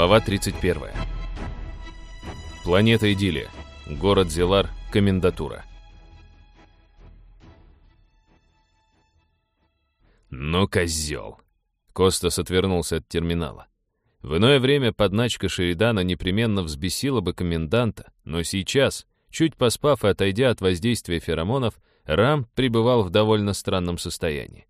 Глава 31. Планета Идиллия. Город Зелар. Комендатура. «Ну, козел!» Костас отвернулся от терминала. В иное время подначка Шеридана непременно взбесила бы коменданта, но сейчас, чуть поспав и отойдя от воздействия феромонов, Рам пребывал в довольно странном состоянии.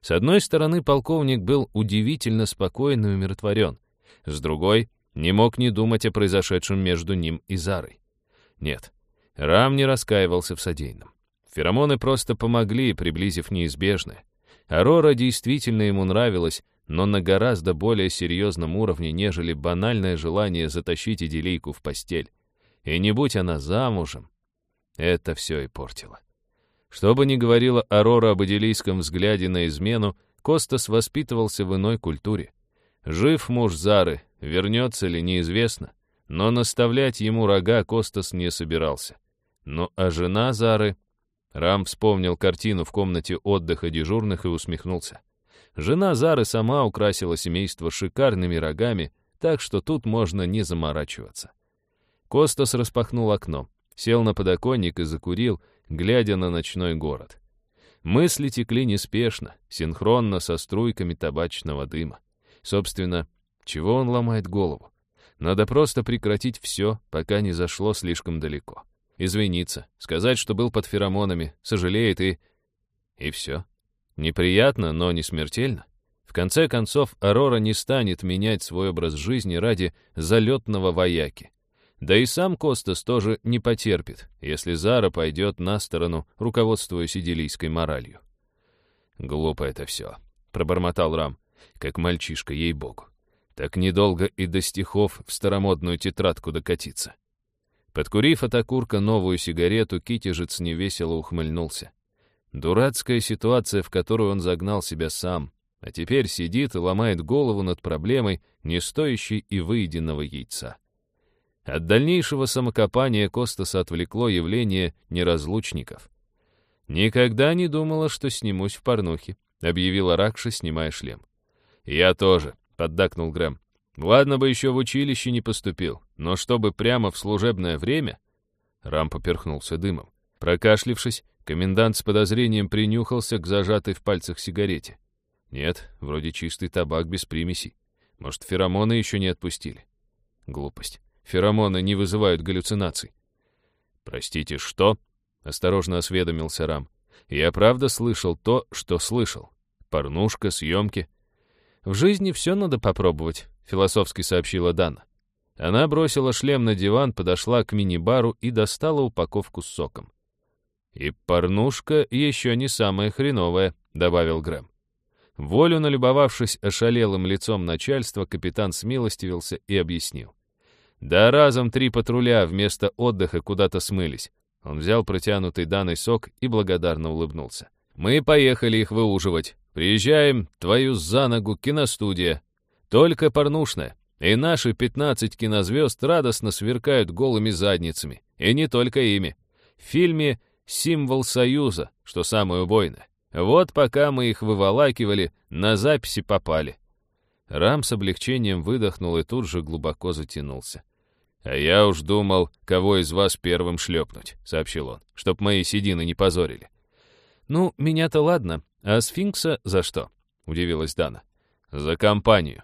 С одной стороны, полковник был удивительно спокоен и умиротворен, с другой, не мог не думать о произошедшем между ним и Зарой. Нет, Рам не раскаивался в содеянном. Феромоны просто помогли, приблизив неизбежное. Арора действительно ему нравилась, но на гораздо более серьезном уровне, нежели банальное желание затащить идиллийку в постель. И не будь она замужем, это все и портило. Что бы ни говорила Арора об идиллийском взгляде на измену, Костас воспитывался в иной культуре. Жив муж Зары, вернется ли, неизвестно, но наставлять ему рога Костас не собирался. Ну а жена Зары... Рам вспомнил картину в комнате отдыха дежурных и усмехнулся. Жена Зары сама украсила семейство шикарными рогами, так что тут можно не заморачиваться. Костас распахнул окно, сел на подоконник и закурил, глядя на ночной город. Мысли текли неспешно, синхронно со струйками табачного дыма. Собственно, чего он ломает голову? Надо просто прекратить все, пока не зашло слишком далеко. Извиниться, сказать, что был под феромонами, сожалеет и... И все. Неприятно, но не смертельно. В конце концов, Арора не станет менять свой образ жизни ради залетного вояки. Да и сам Костас тоже не потерпит, если Зара пойдет на сторону, руководствуясь идиллийской моралью. «Глупо это все», — пробормотал Рам как мальчишка, ей-богу. Так недолго и до стихов в старомодную тетрадку докатиться. Подкурив от окурка новую сигарету, Китежец невесело ухмыльнулся. Дурацкая ситуация, в которую он загнал себя сам, а теперь сидит и ломает голову над проблемой, не стоящей и выеденного яйца. От дальнейшего самокопания Костаса отвлекло явление неразлучников. «Никогда не думала, что снимусь в порнухе», — объявила Ракша, снимая шлем. «Я тоже», — поддакнул Грэм. «Ладно бы еще в училище не поступил, но чтобы прямо в служебное время...» Рам поперхнулся дымом. Прокашлившись, комендант с подозрением принюхался к зажатой в пальцах сигарете. Нет, вроде чистый табак без примесей. Может, феромоны еще не отпустили? Глупость. Феромоны не вызывают галлюцинаций. «Простите, что?» — осторожно осведомился Рам. «Я правда слышал то, что слышал. Порнушка, съемки. «В жизни все надо попробовать», — философски сообщила Дана. Она бросила шлем на диван, подошла к мини-бару и достала упаковку с соком. «И порнушка еще не самая хреновая», — добавил Грэм. Волю налюбовавшись ошалелым лицом начальства, капитан смилостивился и объяснил. Да разом три патруля вместо отдыха куда-то смылись. Он взял протянутый данный сок и благодарно улыбнулся. Мы поехали их выуживать. Приезжаем, твою за ногу, киностудия. Только порнушная. И наши 15 кинозвезд радостно сверкают голыми задницами. И не только ими. В фильме «Символ Союза», что самое убойное. Вот пока мы их выволакивали, на записи попали. Рам с облегчением выдохнул и тут же глубоко затянулся. «А я уж думал, кого из вас первым шлепнуть», — сообщил он, «чтоб мои седины не позорили». «Ну, меня-то ладно, а сфинкса за что?» — удивилась Дана. «За компанию».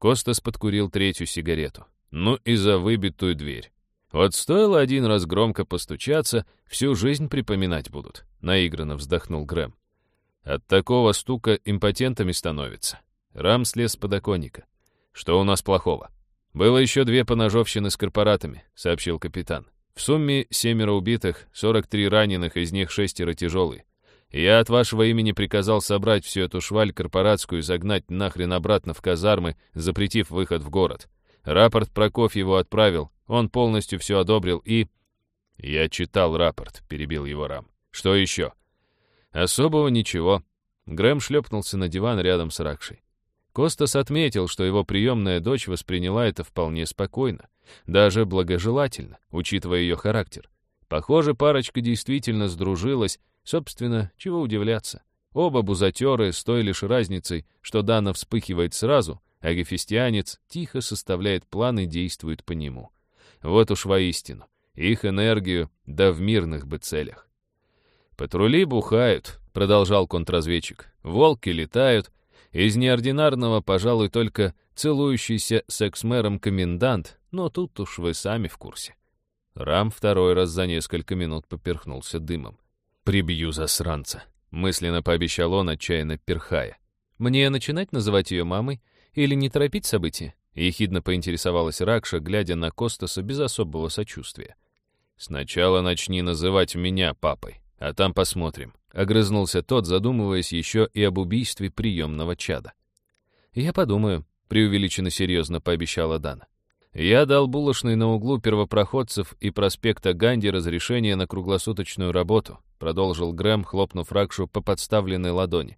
Костас подкурил третью сигарету. «Ну и за выбитую дверь. Вот стоило один раз громко постучаться, всю жизнь припоминать будут», — наигранно вздохнул Грэм. «От такого стука импотентами становится». Рам слез с подоконника. «Что у нас плохого?» «Было еще две поножовщины с корпоратами», — сообщил капитан. «В сумме семеро убитых, 43 раненых, из них шестеро тяжелые. Я от вашего имени приказал собрать всю эту шваль корпоратскую и загнать нахрен обратно в казармы, запретив выход в город. Рапорт Прокофьеву отправил, он полностью все одобрил и... Я читал рапорт, перебил его Рам. Что еще? Особого ничего. Грэм шлепнулся на диван рядом с Ракшей. Костас отметил, что его приемная дочь восприняла это вполне спокойно, даже благожелательно, учитывая ее характер. Похоже, парочка действительно сдружилась, Собственно, чего удивляться. Оба бузатеры с той лишь разницей, что Дана вспыхивает сразу, а гефестианец тихо составляет план и действует по нему. Вот уж воистину, их энергию, да в мирных бы целях. «Патрули бухают», — продолжал контрразведчик. «Волки летают. Из неординарного, пожалуй, только целующийся с экс-мэром комендант, но тут уж вы сами в курсе». Рам второй раз за несколько минут поперхнулся дымом. «Прибью засранца», — мысленно пообещал он, отчаянно перхая. «Мне начинать называть ее мамой или не торопить события?» — ехидно поинтересовалась Ракша, глядя на Костаса без особого сочувствия. «Сначала начни называть меня папой, а там посмотрим», — огрызнулся тот, задумываясь еще и об убийстве приемного чада. «Я подумаю», — преувеличенно серьезно пообещала Дана. Я дал булочной на углу первопроходцев и проспекта Ганди разрешение на круглосуточную работу, продолжил Грэм, хлопнув Ракшу по подставленной ладони.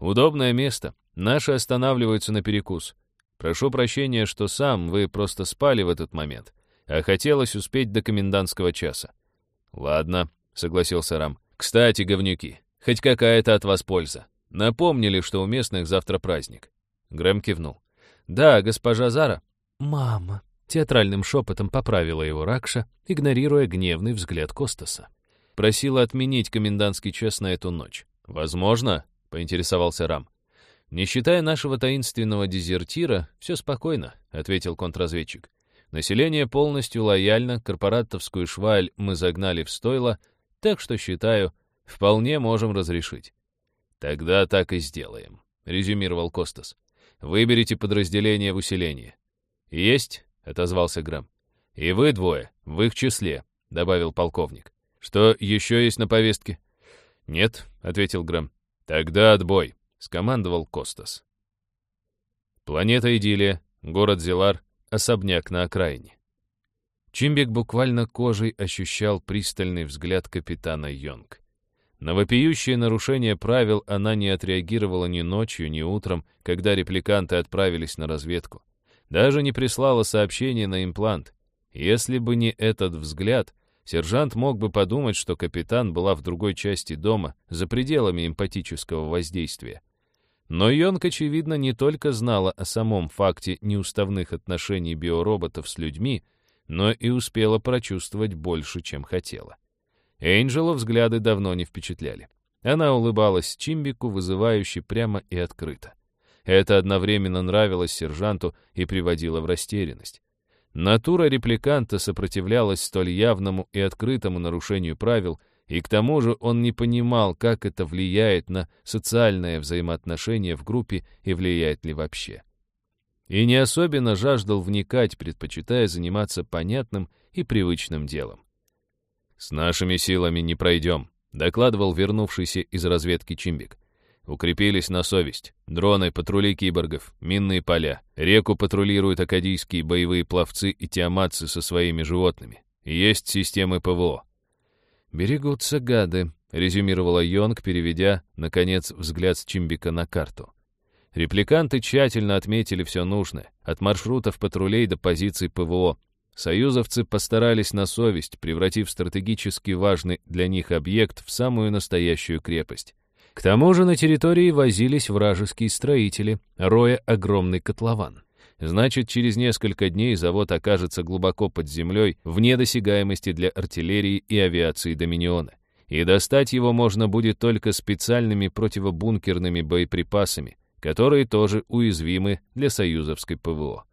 Удобное место. Наши останавливаются на перекус. Прошу прощения, что сам вы просто спали в этот момент, а хотелось успеть до комендантского часа. Ладно, согласился Рам. Кстати, говнюки, хоть какая-то от вас польза. Напомнили, что у местных завтра праздник. Грэм кивнул. Да, госпожа Зара. Мама, Театральным шепотом поправила его Ракша, игнорируя гневный взгляд Костаса. Просила отменить комендантский час на эту ночь. «Возможно?» — поинтересовался Рам. «Не считая нашего таинственного дезертира, все спокойно», — ответил контрразведчик. «Население полностью лояльно, корпоратовскую шваль мы загнали в стойло, так что, считаю, вполне можем разрешить». «Тогда так и сделаем», — резюмировал Костас. «Выберите подразделение в усиление». «Есть», — отозвался Грэм. «И вы двое, в их числе», — добавил полковник. «Что еще есть на повестке?» «Нет», — ответил Грэм. «Тогда отбой», — скомандовал Костас. Планета Идиллия, город Зелар, особняк на окраине. Чимбик буквально кожей ощущал пристальный взгляд капитана Йонг. На вопиющее нарушение правил она не отреагировала ни ночью, ни утром, когда репликанты отправились на разведку. Даже не прислала сообщение на имплант. Если бы не этот взгляд, сержант мог бы подумать, что капитан была в другой части дома, за пределами эмпатического воздействия. Но Йонг, очевидно, не только знала о самом факте неуставных отношений биороботов с людьми, но и успела прочувствовать больше, чем хотела. Энджела взгляды давно не впечатляли. Она улыбалась Чимбику, вызывающе прямо и открыто. Это одновременно нравилось сержанту и приводило в растерянность. Натура репликанта сопротивлялась столь явному и открытому нарушению правил, и к тому же он не понимал, как это влияет на социальное взаимоотношение в группе и влияет ли вообще. И не особенно жаждал вникать, предпочитая заниматься понятным и привычным делом. «С нашими силами не пройдем», — докладывал вернувшийся из разведки Чимбик. Укрепились на совесть. Дроны, патрули киборгов, минные поля. Реку патрулируют акадийские боевые пловцы и тиаматцы со своими животными. Есть системы ПВО. «Берегутся гады», — резюмировала Йонг, переведя, наконец, взгляд с Чимбика на карту. Репликанты тщательно отметили все нужное, от маршрутов патрулей до позиций ПВО. Союзовцы постарались на совесть, превратив стратегически важный для них объект в самую настоящую крепость. К тому же на территории возились вражеские строители, роя огромный котлован. Значит, через несколько дней завод окажется глубоко под землей, вне досягаемости для артиллерии и авиации Доминиона. И достать его можно будет только специальными противобункерными боеприпасами, которые тоже уязвимы для союзовской ПВО.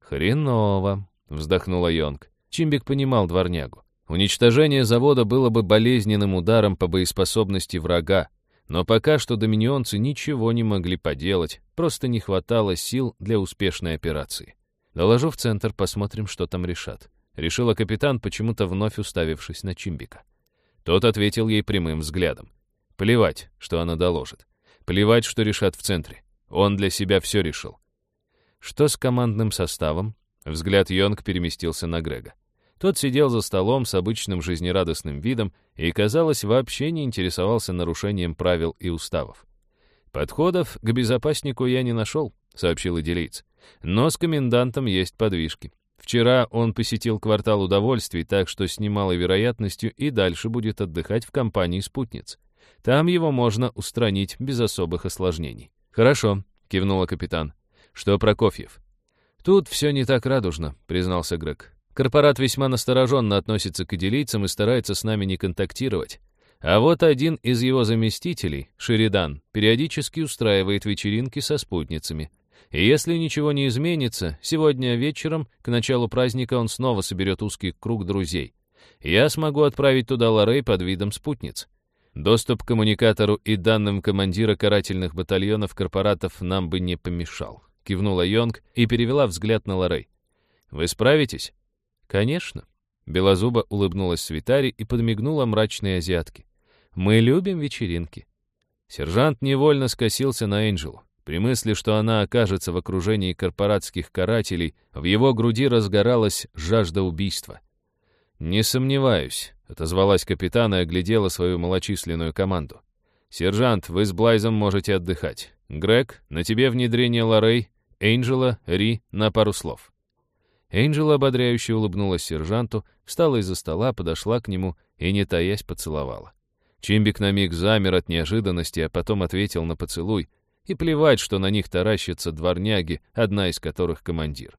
«Хреново», — вздохнула Йонг. Чимбик понимал дворнягу. Уничтожение завода было бы болезненным ударом по боеспособности врага, но пока что доминионцы ничего не могли поделать, просто не хватало сил для успешной операции. Доложу в центр, посмотрим, что там решат. Решила капитан, почему-то вновь уставившись на Чимбика. Тот ответил ей прямым взглядом. Плевать, что она доложит. Плевать, что решат в центре. Он для себя все решил. Что с командным составом? Взгляд Йонг переместился на Грега. Тот сидел за столом с обычным жизнерадостным видом и, казалось, вообще не интересовался нарушением правил и уставов. «Подходов к безопаснику я не нашел», — сообщил идилиец. «Но с комендантом есть подвижки. Вчера он посетил квартал удовольствий, так что с немалой вероятностью и дальше будет отдыхать в компании спутниц. Там его можно устранить без особых осложнений». «Хорошо», — кивнула капитан. «Что, Прокофьев?» «Тут все не так радужно», — признался Грег. «Корпорат весьма настороженно относится к идилийцам и старается с нами не контактировать. А вот один из его заместителей, Шеридан, периодически устраивает вечеринки со спутницами. И если ничего не изменится, сегодня вечером, к началу праздника, он снова соберет узкий круг друзей. Я смогу отправить туда Лорей под видом спутниц. Доступ к коммуникатору и данным командира карательных батальонов корпоратов нам бы не помешал. Кивнула Йонг и перевела взгляд на Лорей. «Вы справитесь?» «Конечно». Белозуба улыбнулась Свитари и подмигнула мрачной азиатке. «Мы любим вечеринки». Сержант невольно скосился на Энджелу. При мысли, что она окажется в окружении корпоратских карателей, в его груди разгоралась жажда убийства. «Не сомневаюсь», — отозвалась капитан и оглядела свою малочисленную команду. «Сержант, вы с Блайзом можете отдыхать. Грег, на тебе внедрение Лорей, Энджела, Ри на пару слов». Энджела ободряюще улыбнулась сержанту, встала из-за стола, подошла к нему и, не таясь, поцеловала. Чимбик на миг замер от неожиданности, а потом ответил на поцелуй. И плевать, что на них таращатся дворняги, одна из которых командир.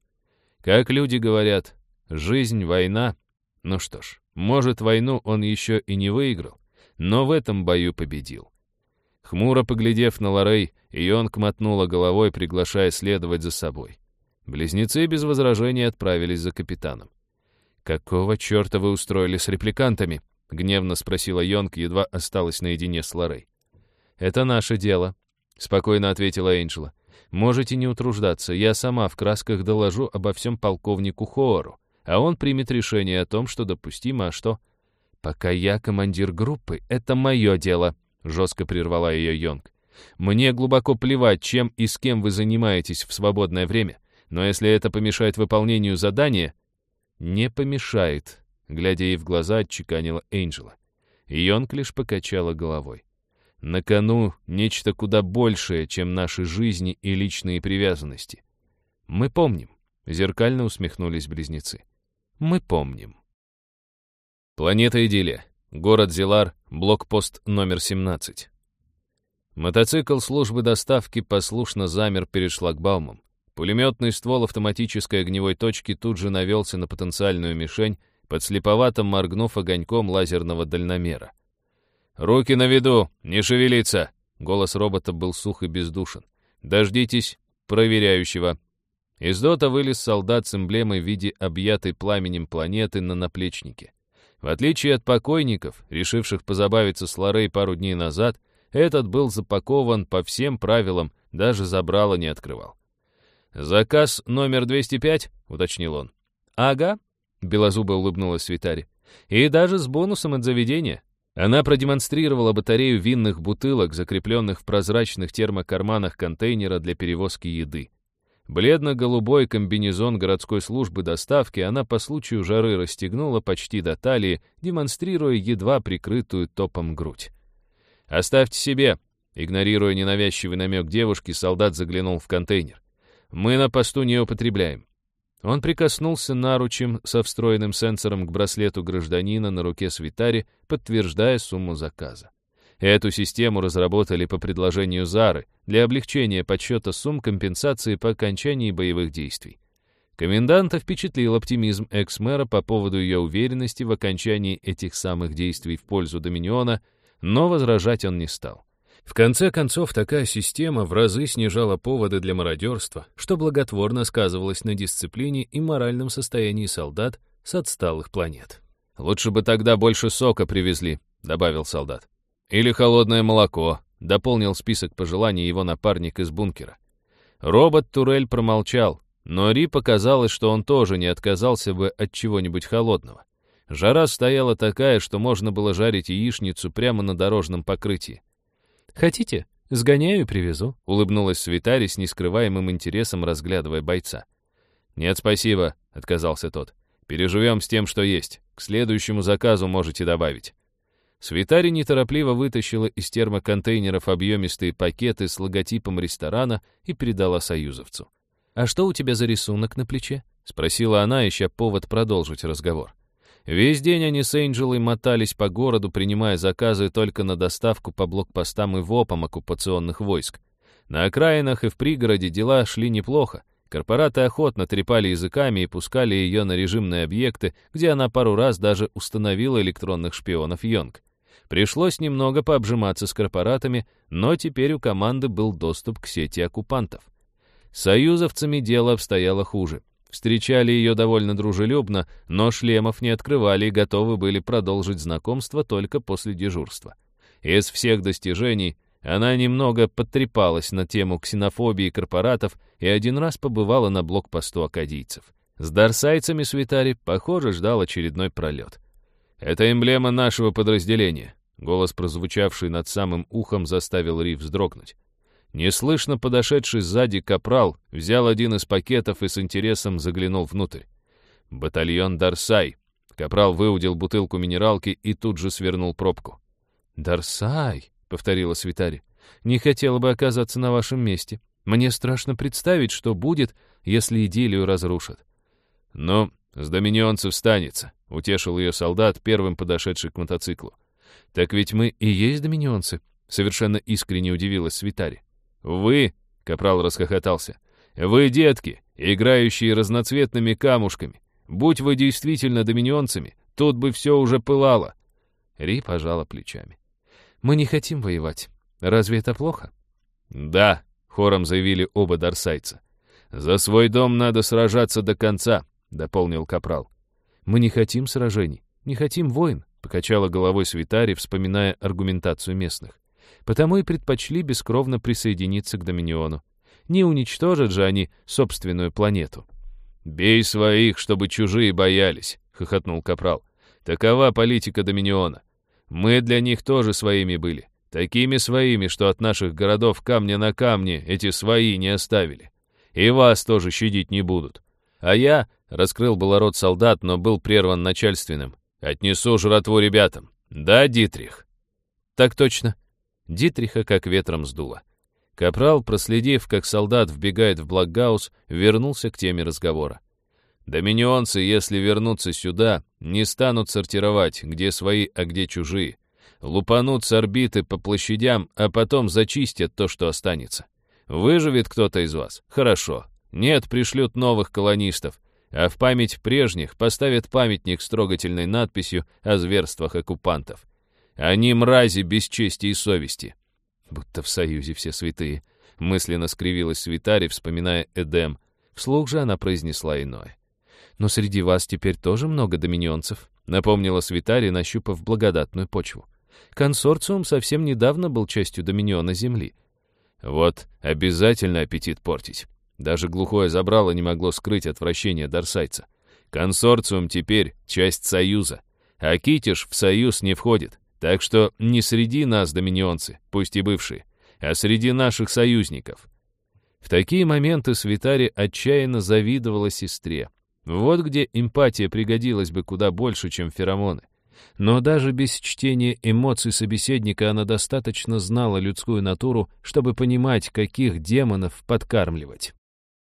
Как люди говорят, жизнь — война. Ну что ж, может, войну он еще и не выиграл, но в этом бою победил. Хмуро поглядев на Лорей, Ионг мотнула головой, приглашая следовать за собой. Близнецы без возражений отправились за капитаном. «Какого черта вы устроили с репликантами?» — гневно спросила Йонг, едва осталась наедине с Лорей. «Это наше дело», — спокойно ответила Энджела. «Можете не утруждаться, я сама в красках доложу обо всем полковнику Хоору, а он примет решение о том, что допустимо, а что...» «Пока я командир группы, это мое дело», — жестко прервала ее Йонг. «Мне глубоко плевать, чем и с кем вы занимаетесь в свободное время, но если это помешает выполнению задания...» «Не помешает», — глядя ей в глаза, отчеканила Энджела. Йонг лишь покачала головой. «На кону нечто куда большее, чем наши жизни и личные привязанности. Мы помним», — зеркально усмехнулись близнецы. «Мы помним». Планета Идиллия. Город Зилар, блокпост номер 17. Мотоцикл службы доставки послушно замер перед шлагбаумом. Пулеметный ствол автоматической огневой точки тут же навелся на потенциальную мишень, подслеповато моргнув огоньком лазерного дальномера. «Руки на виду! Не шевелиться!» Голос робота был сух и бездушен. «Дождитесь проверяющего». Из дота вылез солдат с эмблемой в виде объятой пламенем планеты на наплечнике. В отличие от покойников, решивших позабавиться с Лорей пару дней назад, этот был запакован по всем правилам, даже забрало не открывал. «Заказ номер 205?» — уточнил он. «Ага», — белозубо улыбнулась Свитари. «И даже с бонусом от заведения». Она продемонстрировала батарею винных бутылок, закрепленных в прозрачных термокарманах контейнера для перевозки еды. Бледно-голубой комбинезон городской службы доставки она по случаю жары расстегнула почти до талии, демонстрируя едва прикрытую топом грудь. «Оставьте себе!» Игнорируя ненавязчивый намек девушки, солдат заглянул в контейнер. «Мы на посту не употребляем». Он прикоснулся наручем со встроенным сенсором к браслету гражданина на руке Свитари, подтверждая сумму заказа. Эту систему разработали по предложению Зары для облегчения подсчета сумм компенсации по окончании боевых действий. Коменданта впечатлил оптимизм экс-мэра по поводу ее уверенности в окончании этих самых действий в пользу Доминиона, но возражать он не стал. В конце концов, такая система в разы снижала поводы для мародерства, что благотворно сказывалось на дисциплине и моральном состоянии солдат с отсталых планет. «Лучше бы тогда больше сока привезли», — добавил солдат. «Или холодное молоко», — дополнил список пожеланий его напарник из бункера. Робот Турель промолчал, но Ри показалось, что он тоже не отказался бы от чего-нибудь холодного. Жара стояла такая, что можно было жарить яичницу прямо на дорожном покрытии. «Хотите? Сгоняю и привезу», — улыбнулась Свитари с нескрываемым интересом, разглядывая бойца. «Нет, спасибо», — отказался тот. «Переживем с тем, что есть. К следующему заказу можете добавить». Свитари неторопливо вытащила из термоконтейнеров объемистые пакеты с логотипом ресторана и передала союзовцу. «А что у тебя за рисунок на плече?» — спросила она, ища повод продолжить разговор. Весь день они с Энджелой мотались по городу, принимая заказы только на доставку по блокпостам и ВОПам оккупационных войск. На окраинах и в пригороде дела шли неплохо. Корпораты охотно трепали языками и пускали ее на режимные объекты, где она пару раз даже установила электронных шпионов Йонг. Пришлось немного пообжиматься с корпоратами, но теперь у команды был доступ к сети оккупантов. Союзовцами дело обстояло хуже. Встречали ее довольно дружелюбно, но шлемов не открывали и готовы были продолжить знакомство только после дежурства. Из всех достижений она немного подтрепалась на тему ксенофобии корпоратов и один раз побывала на блокпосту акадийцев. С дарсайцами Свитари, похоже, ждал очередной пролет. «Это эмблема нашего подразделения», — голос, прозвучавший над самым ухом, заставил Ри вздрогнуть. Неслышно подошедший сзади капрал взял один из пакетов и с интересом заглянул внутрь. «Батальон Дарсай». Капрал выудил бутылку минералки и тут же свернул пробку. «Дарсай», — повторила Свитари, — «не хотела бы оказаться на вашем месте. Мне страшно представить, что будет, если идиллию разрушат». «Ну, с доминионцев станется», — утешил ее солдат, первым подошедший к мотоциклу. «Так ведь мы и есть доминионцы», — совершенно искренне удивилась Свитари. «Вы», — Капрал расхохотался, — «вы, детки, играющие разноцветными камушками. Будь вы действительно доминионцами, тут бы все уже пылало». Ри пожала плечами. «Мы не хотим воевать. Разве это плохо?» «Да», — хором заявили оба дарсайца. «За свой дом надо сражаться до конца», — дополнил Капрал. «Мы не хотим сражений, не хотим войн», — покачала головой Свитари, вспоминая аргументацию местных потому и предпочли бескровно присоединиться к Доминиону. Не уничтожат же они собственную планету. «Бей своих, чтобы чужие боялись», — хохотнул Капрал. «Такова политика Доминиона. Мы для них тоже своими были. Такими своими, что от наших городов камня на камне эти свои не оставили. И вас тоже щадить не будут. А я, — раскрыл было рот солдат, но был прерван начальственным, — отнесу жратву ребятам. Да, Дитрих?» «Так точно», Дитриха как ветром сдуло. Капрал, проследив, как солдат вбегает в Блокгаус, вернулся к теме разговора. Доминионцы, если вернутся сюда, не станут сортировать, где свои, а где чужие. Лупанут с орбиты по площадям, а потом зачистят то, что останется. Выживет кто-то из вас? Хорошо. Нет, пришлют новых колонистов. А в память прежних поставят памятник с трогательной надписью о зверствах оккупантов. Они мрази без чести и совести. Будто в союзе все святые. Мысленно скривилась Свитари, вспоминая Эдем. Вслух же она произнесла иное. «Но среди вас теперь тоже много доминионцев», напомнила Свитари, нащупав благодатную почву. «Консорциум совсем недавно был частью доминиона Земли». «Вот, обязательно аппетит портить». Даже глухое забрало не могло скрыть отвращение Дарсайца. «Консорциум теперь часть Союза, а Китиш в Союз не входит. Так что не среди нас доминионцы, пусть и бывшие, а среди наших союзников. В такие моменты Свитари отчаянно завидовала сестре. Вот где эмпатия пригодилась бы куда больше, чем феромоны. Но даже без чтения эмоций собеседника она достаточно знала людскую натуру, чтобы понимать, каких демонов подкармливать.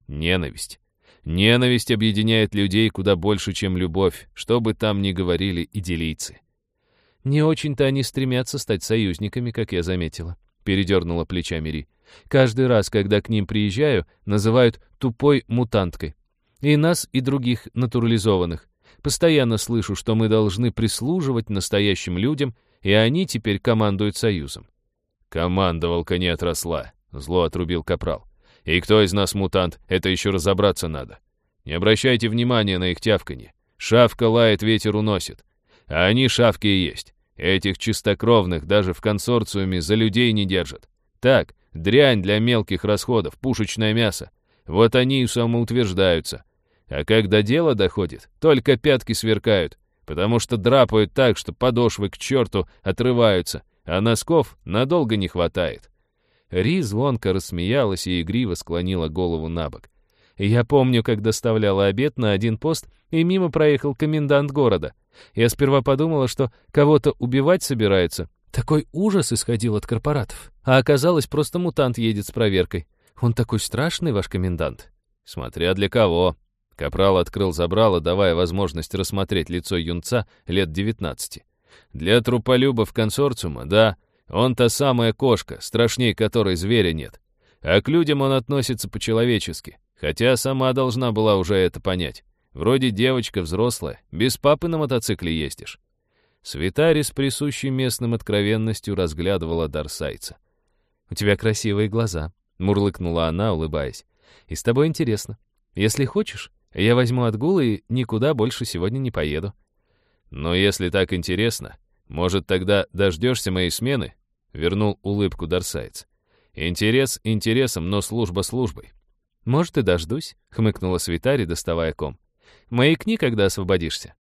Ненависть. Ненависть объединяет людей куда больше, чем любовь, что бы там ни говорили идиллийцы. «Не очень-то они стремятся стать союзниками, как я заметила», — передернула плечами Ри. «Каждый раз, когда к ним приезжаю, называют тупой мутанткой. И нас, и других натурализованных. Постоянно слышу, что мы должны прислуживать настоящим людям, и они теперь командуют союзом». «Командовалка не отросла», — зло отрубил Капрал. «И кто из нас мутант, это еще разобраться надо. Не обращайте внимания на их тявканье. Шавка лает, ветер уносит. А они шавки и есть. Этих чистокровных даже в консорциуме за людей не держат. Так, дрянь для мелких расходов, пушечное мясо. Вот они и самоутверждаются. А когда дело доходит, только пятки сверкают, потому что драпают так, что подошвы к черту отрываются, а носков надолго не хватает. Ри звонко рассмеялась и игриво склонила голову на бок. Я помню, как доставляла обед на один пост, и мимо проехал комендант города. Я сперва подумала, что кого-то убивать собирается. Такой ужас исходил от корпоратов. А оказалось, просто мутант едет с проверкой. Он такой страшный, ваш комендант. Смотря для кого. Капрал открыл забрало, давая возможность рассмотреть лицо юнца лет девятнадцати. Для труполюбов консорциума, да, он та самая кошка, страшней которой зверя нет. А к людям он относится по-человечески, хотя сама должна была уже это понять. Вроде девочка взрослая, без папы на мотоцикле ездишь. Светари с присущей местным откровенностью разглядывала Дарсайца. «У тебя красивые глаза», — мурлыкнула она, улыбаясь. «И с тобой интересно. Если хочешь, я возьму отгул и никуда больше сегодня не поеду». «Но если так интересно, может, тогда дождешься моей смены?» — вернул улыбку Дарсайц. «Интерес интересом, но служба службой». «Может, и дождусь», — хмыкнула Свитари, доставая ком. «Маякни, когда освободишься».